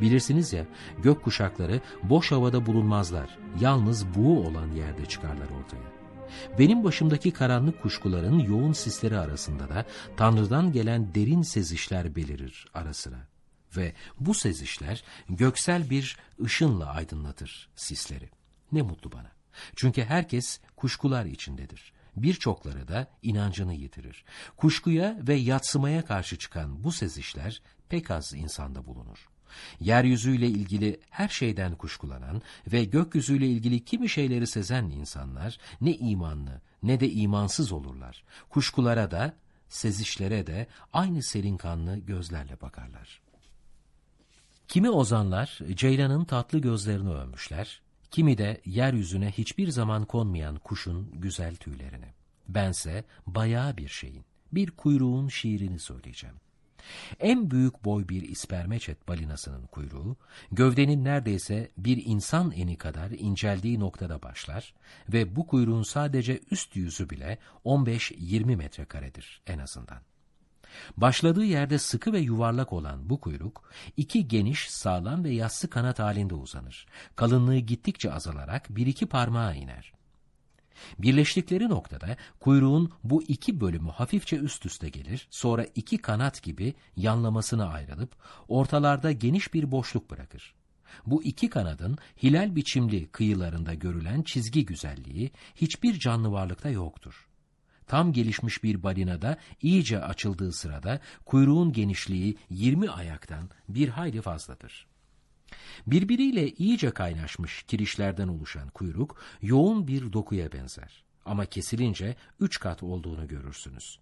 Bilirsiniz ya gök kuşakları boş havada bulunmazlar. Yalnız buğu olan yerde çıkarlar ortaya. Benim başımdaki karanlık kuşkuların yoğun sisleri arasında da Tanrı'dan gelen derin sezişler belirir ara sıra. Ve bu sezişler göksel bir ışınla aydınlatır sisleri. Ne mutlu bana. Çünkü herkes kuşkular içindedir. Birçokları da inancını yitirir. Kuşkuya ve yatsımaya karşı çıkan bu sezişler pek az insanda bulunur. Yeryüzüyle ilgili her şeyden kuşkulanan ve gökyüzüyle ilgili kimi şeyleri sezen insanlar ne imanlı ne de imansız olurlar. Kuşkulara da, sezişlere de aynı serin kanlı gözlerle bakarlar. Kimi ozanlar Ceylan'ın tatlı gözlerini övmüşler, kimi de yeryüzüne hiçbir zaman konmayan kuşun güzel tüylerini. Bense bayağı bir şeyin, bir kuyruğun şiirini söyleyeceğim. En büyük boy bir ispermeçet balinasının kuyruğu, gövdenin neredeyse bir insan eni kadar inceldiği noktada başlar ve bu kuyruğun sadece üst yüzü bile 15-20 metrekaredir en azından. Başladığı yerde sıkı ve yuvarlak olan bu kuyruk, iki geniş, sağlam ve yassı kanat halinde uzanır. Kalınlığı gittikçe azalarak bir iki parmağa iner. Birleştikleri noktada kuyruğun bu iki bölümü hafifçe üst üste gelir, sonra iki kanat gibi yanlamasına ayrılıp ortalarda geniş bir boşluk bırakır. Bu iki kanadın hilal biçimli kıyılarında görülen çizgi güzelliği hiçbir canlı varlıkta yoktur. Tam gelişmiş bir balinada iyice açıldığı sırada kuyruğun genişliği 20 ayaktan bir hayli fazladır. Birbiriyle iyice kaynaşmış kirişlerden oluşan kuyruk yoğun bir dokuya benzer. Ama kesilince üç kat olduğunu görürsünüz.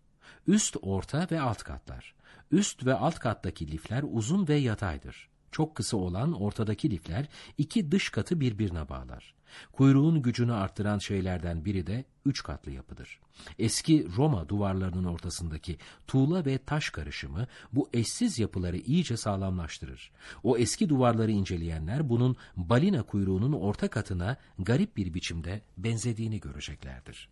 Üst, orta ve alt katlar. Üst ve alt kattaki lifler uzun ve yataydır. Çok kısa olan ortadaki lifler iki dış katı birbirine bağlar. Kuyruğun gücünü arttıran şeylerden biri de üç katlı yapıdır. Eski Roma duvarlarının ortasındaki tuğla ve taş karışımı bu eşsiz yapıları iyice sağlamlaştırır. O eski duvarları inceleyenler bunun balina kuyruğunun orta katına garip bir biçimde benzediğini göreceklerdir.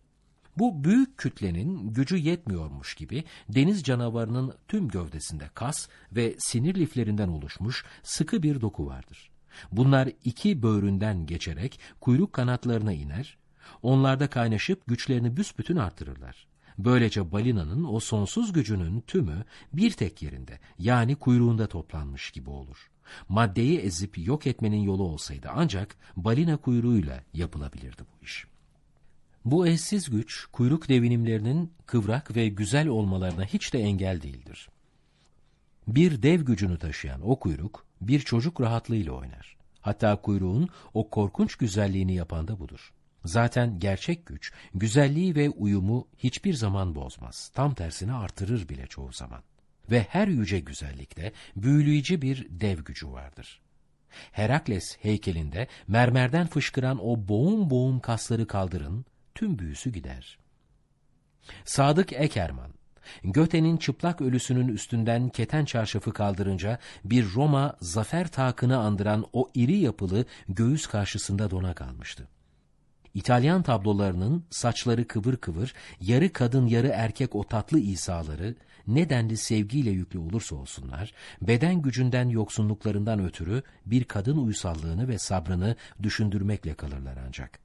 Bu büyük kütlenin gücü yetmiyormuş gibi deniz canavarının tüm gövdesinde kas ve sinir liflerinden oluşmuş sıkı bir doku vardır. Bunlar iki böğründen geçerek kuyruk kanatlarına iner, onlarda kaynaşıp güçlerini büsbütün artırırlar. Böylece balinanın o sonsuz gücünün tümü bir tek yerinde yani kuyruğunda toplanmış gibi olur. Maddeyi ezip yok etmenin yolu olsaydı ancak balina kuyruğuyla yapılabilirdi bu iş. Bu eşsiz güç, kuyruk devinimlerinin kıvrak ve güzel olmalarına hiç de engel değildir. Bir dev gücünü taşıyan o kuyruk, bir çocuk rahatlığıyla oynar. Hatta kuyruğun o korkunç güzelliğini yapan da budur. Zaten gerçek güç, güzelliği ve uyumu hiçbir zaman bozmaz. Tam tersine artırır bile çoğu zaman. Ve her yüce güzellikte büyüleyici bir dev gücü vardır. Herakles heykelinde mermerden fışkıran o boğum boğum kasları kaldırın, tüm büyüsü gider. Sadık Ekerman, Göte'nin çıplak ölüsünün üstünden keten çarşafı kaldırınca bir Roma zafer takını andıran o iri yapılı göğüs karşısında dona kalmıştı. İtalyan tablolarının saçları kıvır kıvır, yarı kadın yarı erkek o tatlı İsa'ları, nedenli sevgiyle yüklü olursa olsunlar, beden gücünden yoksunluklarından ötürü bir kadın uysallığını ve sabrını düşündürmekle kalırlar ancak.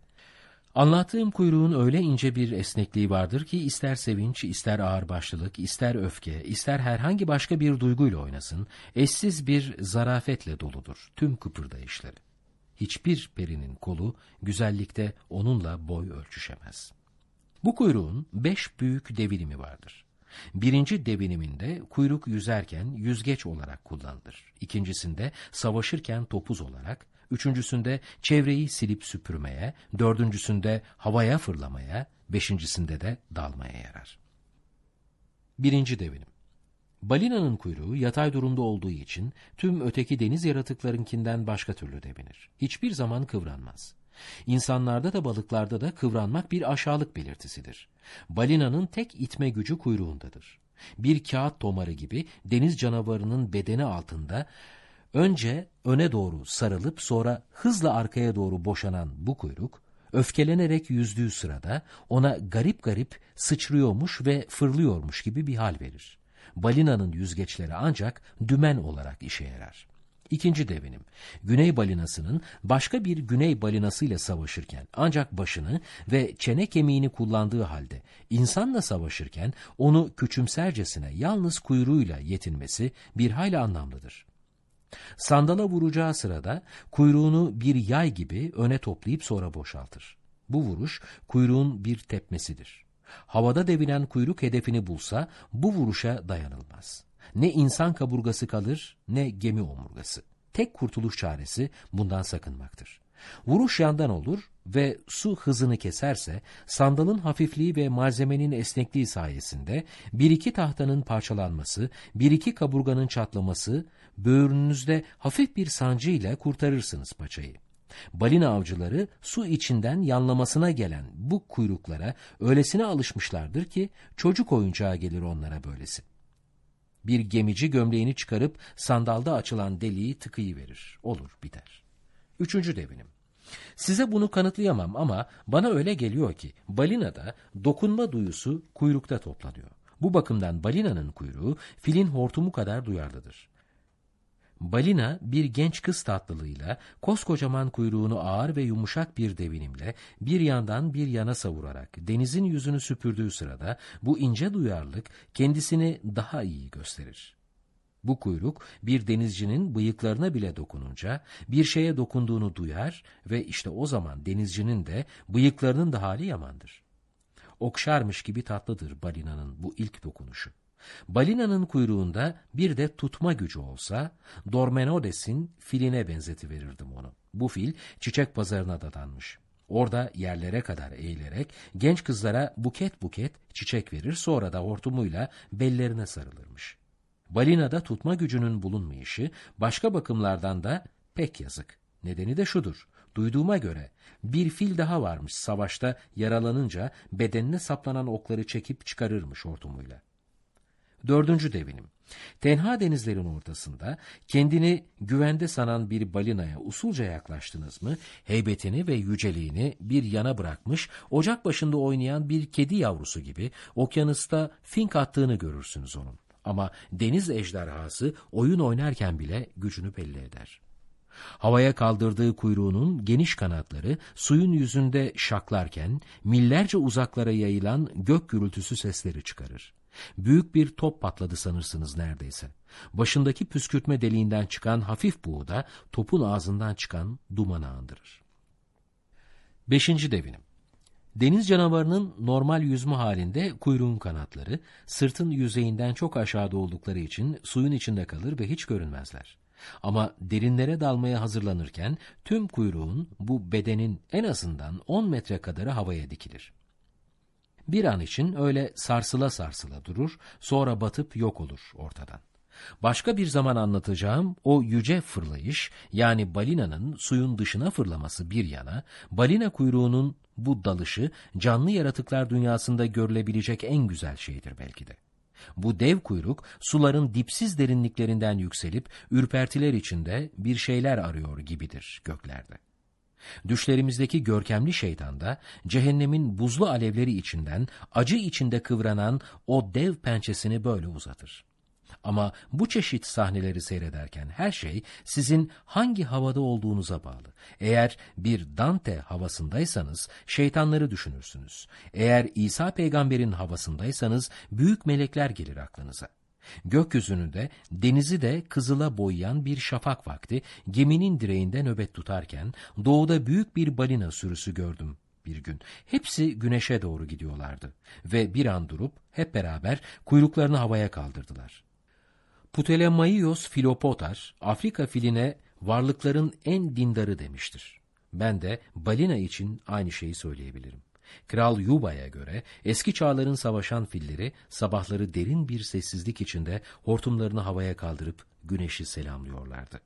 Anlattığım kuyruğun öyle ince bir esnekliği vardır ki ister sevinç, ister ağırbaşlılık, ister öfke, ister herhangi başka bir duyguyla oynasın, eşsiz bir zarafetle doludur tüm kıpırdayışları. Hiçbir perinin kolu güzellikte onunla boy ölçüşemez. Bu kuyruğun beş büyük devinimi vardır. Birinci deviniminde kuyruk yüzerken yüzgeç olarak kullanılır. İkincisinde savaşırken topuz olarak, üçüncüsünde çevreyi silip süpürmeye, dördüncüsünde havaya fırlamaya, beşincisinde de dalmaya yarar. Birinci devinim. Balinanın kuyruğu yatay durumda olduğu için tüm öteki deniz yaratıklarınkinden başka türlü devinir. Hiçbir zaman kıvranmaz. İnsanlarda da balıklarda da kıvranmak bir aşağılık belirtisidir. Balinanın tek itme gücü kuyruğundadır. Bir kağıt tomarı gibi deniz canavarının bedeni altında Önce öne doğru sarılıp sonra hızla arkaya doğru boşanan bu kuyruk, öfkelenerek yüzdüğü sırada ona garip garip sıçrıyormuş ve fırlıyormuş gibi bir hal verir. Balinanın yüzgeçleri ancak dümen olarak işe yarar. İkinci devinim, güney balinasının başka bir güney balinasıyla savaşırken ancak başını ve çene kemiğini kullandığı halde insanla savaşırken onu küçümsercesine yalnız kuyruğuyla yetinmesi bir hayli anlamlıdır. Sandala vuracağı sırada kuyruğunu bir yay gibi öne toplayıp sonra boşaltır. Bu vuruş kuyruğun bir tepmesidir. Havada devinen kuyruk hedefini bulsa bu vuruşa dayanılmaz. Ne insan kaburgası kalır ne gemi omurgası. Tek kurtuluş çaresi bundan sakınmaktır. Vuruş yandan olur ve su hızını keserse sandalın hafifliği ve malzemenin esnekliği sayesinde bir iki tahtanın parçalanması, bir iki kaburganın çatlaması, böğrünüzde hafif bir sancıyla kurtarırsınız paçayı. Balina avcıları su içinden yanlamasına gelen bu kuyruklara öylesine alışmışlardır ki çocuk oyuncağı gelir onlara böylesi. Bir gemici gömleğini çıkarıp sandalda açılan deliği tıkıyıverir. Olur biter. Üçüncü devinim. Size bunu kanıtlayamam ama bana öyle geliyor ki balinada dokunma duyusu kuyrukta toplanıyor. Bu bakımdan balinanın kuyruğu filin hortumu kadar duyarlıdır. Balina bir genç kız tatlılığıyla koskocaman kuyruğunu ağır ve yumuşak bir devinimle bir yandan bir yana savurarak denizin yüzünü süpürdüğü sırada bu ince duyarlılık kendisini daha iyi gösterir. Bu kuyruk bir denizcinin bıyıklarına bile dokununca bir şeye dokunduğunu duyar ve işte o zaman denizcinin de bıyıklarının da hali yamandır. Okşarmış gibi tatlıdır balinanın bu ilk dokunuşu. Balinanın kuyruğunda bir de tutma gücü olsa, Dormenodes'in filine benzetiverirdim onu. Bu fil çiçek pazarına dadanmış. Orada yerlere kadar eğilerek genç kızlara buket buket çiçek verir sonra da hortumuyla bellerine sarılırmış. Balinada tutma gücünün bulunmayışı başka bakımlardan da pek yazık. Nedeni de şudur. Duyduğuma göre bir fil daha varmış savaşta yaralanınca bedenine saplanan okları çekip çıkarırmış hortumuyla. Dördüncü devinim. Tenha denizlerin ortasında kendini güvende sanan bir balinaya usulca yaklaştınız mı, heybetini ve yüceliğini bir yana bırakmış, ocak başında oynayan bir kedi yavrusu gibi okyanusta fink attığını görürsünüz onun. Ama deniz ejderhası oyun oynarken bile gücünü belli eder. Havaya kaldırdığı kuyruğunun geniş kanatları suyun yüzünde şaklarken millerce uzaklara yayılan gök gürültüsü sesleri çıkarır. Büyük bir top patladı sanırsınız neredeyse. Başındaki püskürtme deliğinden çıkan hafif buğu da topun ağzından çıkan dumanı andırır. Beşinci devinim. Deniz canavarının normal yüzme halinde kuyruğun kanatları, sırtın yüzeyinden çok aşağıda oldukları için suyun içinde kalır ve hiç görünmezler. Ama derinlere dalmaya hazırlanırken tüm kuyruğun bu bedenin en azından 10 metre kadarı havaya dikilir. Bir an için öyle sarsıla sarsıla durur, sonra batıp yok olur ortadan. Başka bir zaman anlatacağım o yüce fırlayış yani balinanın suyun dışına fırlaması bir yana, balina kuyruğunun bu dalışı canlı yaratıklar dünyasında görülebilecek en güzel şeydir belki de. Bu dev kuyruk suların dipsiz derinliklerinden yükselip ürpertiler içinde bir şeyler arıyor gibidir göklerde. Düşlerimizdeki görkemli şeytan da cehennemin buzlu alevleri içinden acı içinde kıvranan o dev pençesini böyle uzatır. Ama bu çeşit sahneleri seyrederken her şey sizin hangi havada olduğunuza bağlı. Eğer bir Dante havasındaysanız şeytanları düşünürsünüz. Eğer İsa peygamberin havasındaysanız büyük melekler gelir aklınıza. Gökyüzünü de denizi de kızıla boyayan bir şafak vakti geminin direğinde nöbet tutarken doğuda büyük bir balina sürüsü gördüm bir gün. Hepsi güneşe doğru gidiyorlardı ve bir an durup hep beraber kuyruklarını havaya kaldırdılar. Ptolemaios Filopotar, Afrika filine varlıkların en dindarı demiştir. Ben de balina için aynı şeyi söyleyebilirim. Kral Yuba'ya göre eski çağların savaşan filleri sabahları derin bir sessizlik içinde hortumlarını havaya kaldırıp güneşi selamlıyorlardı.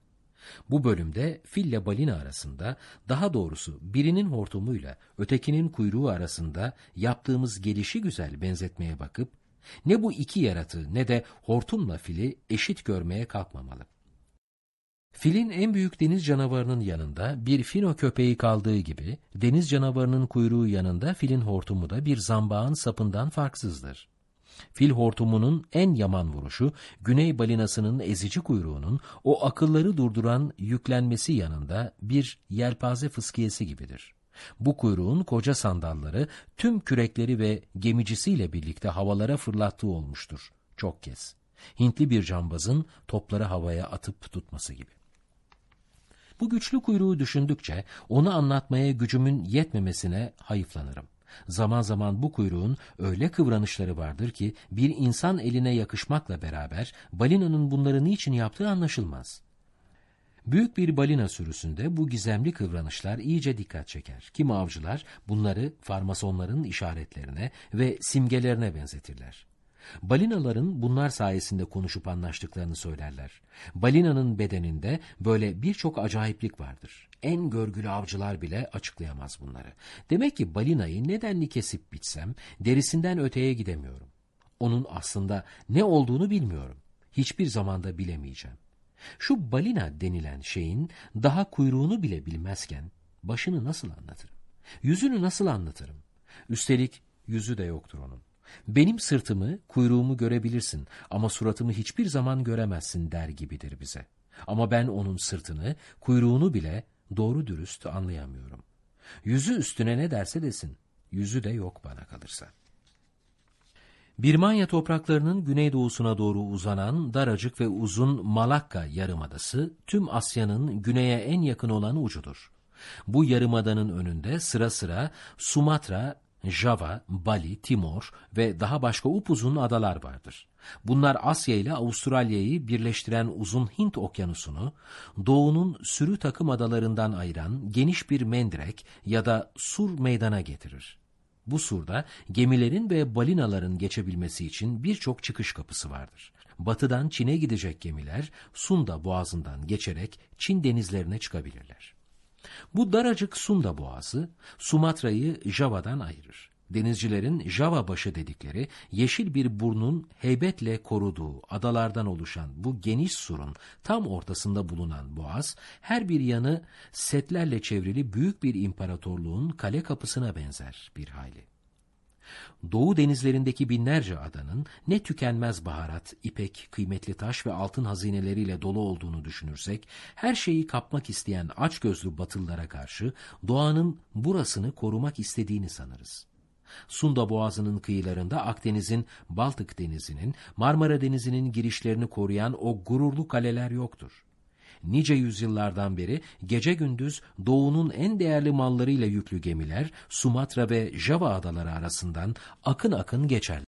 Bu bölümde fille balina arasında, daha doğrusu birinin hortumuyla ötekinin kuyruğu arasında yaptığımız gelişi güzel benzetmeye bakıp, ne bu iki yaratığı ne de hortumla fili eşit görmeye kalkmamalı. Filin en büyük deniz canavarının yanında bir fino köpeği kaldığı gibi, deniz canavarının kuyruğu yanında filin hortumu da bir zambağın sapından farksızdır. Fil hortumunun en yaman vuruşu, güney balinasının ezici kuyruğunun o akılları durduran yüklenmesi yanında bir yelpaze fıskiyesi gibidir. Bu kuyruğun koca sandalları tüm kürekleri ve gemicisiyle birlikte havalara fırlattığı olmuştur çok kez. Hintli bir cambazın topları havaya atıp tutması gibi. Bu güçlü kuyruğu düşündükçe onu anlatmaya gücümün yetmemesine hayıflanırım. Zaman zaman bu kuyruğun öyle kıvranışları vardır ki bir insan eline yakışmakla beraber balinanın bunları niçin yaptığı anlaşılmaz. Büyük bir balina sürüsünde bu gizemli kıvranışlar iyice dikkat çeker. Kim avcılar bunları farmasonların işaretlerine ve simgelerine benzetirler. Balinaların bunlar sayesinde konuşup anlaştıklarını söylerler. Balinanın bedeninde böyle birçok acayiplik vardır. En görgülü avcılar bile açıklayamaz bunları. Demek ki balinayı nedenli kesip bitsem derisinden öteye gidemiyorum. Onun aslında ne olduğunu bilmiyorum. Hiçbir zamanda bilemeyeceğim. Şu balina denilen şeyin daha kuyruğunu bile bilmezken başını nasıl anlatırım? Yüzünü nasıl anlatırım? Üstelik yüzü de yoktur onun. Benim sırtımı, kuyruğumu görebilirsin ama suratımı hiçbir zaman göremezsin der gibidir bize. Ama ben onun sırtını, kuyruğunu bile doğru dürüst anlayamıyorum. Yüzü üstüne ne derse desin, yüzü de yok bana kalırsa. Birmanya topraklarının güneydoğusuna doğru uzanan daracık ve uzun Malakka Yarımadası tüm Asya'nın güneye en yakın olan ucudur. Bu yarımadanın önünde sıra sıra Sumatra, Java, Bali, Timor ve daha başka upuzun adalar vardır. Bunlar Asya ile Avustralya'yı birleştiren uzun Hint okyanusunu, doğunun sürü takım adalarından ayıran geniş bir mendirek ya da sur meydana getirir. Bu surda gemilerin ve balinaların geçebilmesi için birçok çıkış kapısı vardır. Batıdan Çin'e gidecek gemiler Sunda boğazından geçerek Çin denizlerine çıkabilirler. Bu daracık Sunda boğazı Sumatra'yı Java'dan ayırır. Denizcilerin Java başı dedikleri yeşil bir burnun heybetle koruduğu adalardan oluşan bu geniş surun tam ortasında bulunan boğaz her bir yanı setlerle çevrili büyük bir imparatorluğun kale kapısına benzer bir hayli. Doğu denizlerindeki binlerce adanın ne tükenmez baharat, ipek, kıymetli taş ve altın hazineleriyle dolu olduğunu düşünürsek, her şeyi kapmak isteyen açgözlü batılılara karşı doğanın burasını korumak istediğini sanırız. Sunda Boğazı'nın kıyılarında Akdeniz'in, Baltık Denizi'nin, Marmara Denizi'nin girişlerini koruyan o gururlu kaleler yoktur. Nice yüzyıllardan beri gece gündüz doğunun en değerli mallarıyla yüklü gemiler Sumatra ve Java adaları arasından akın akın geçerler.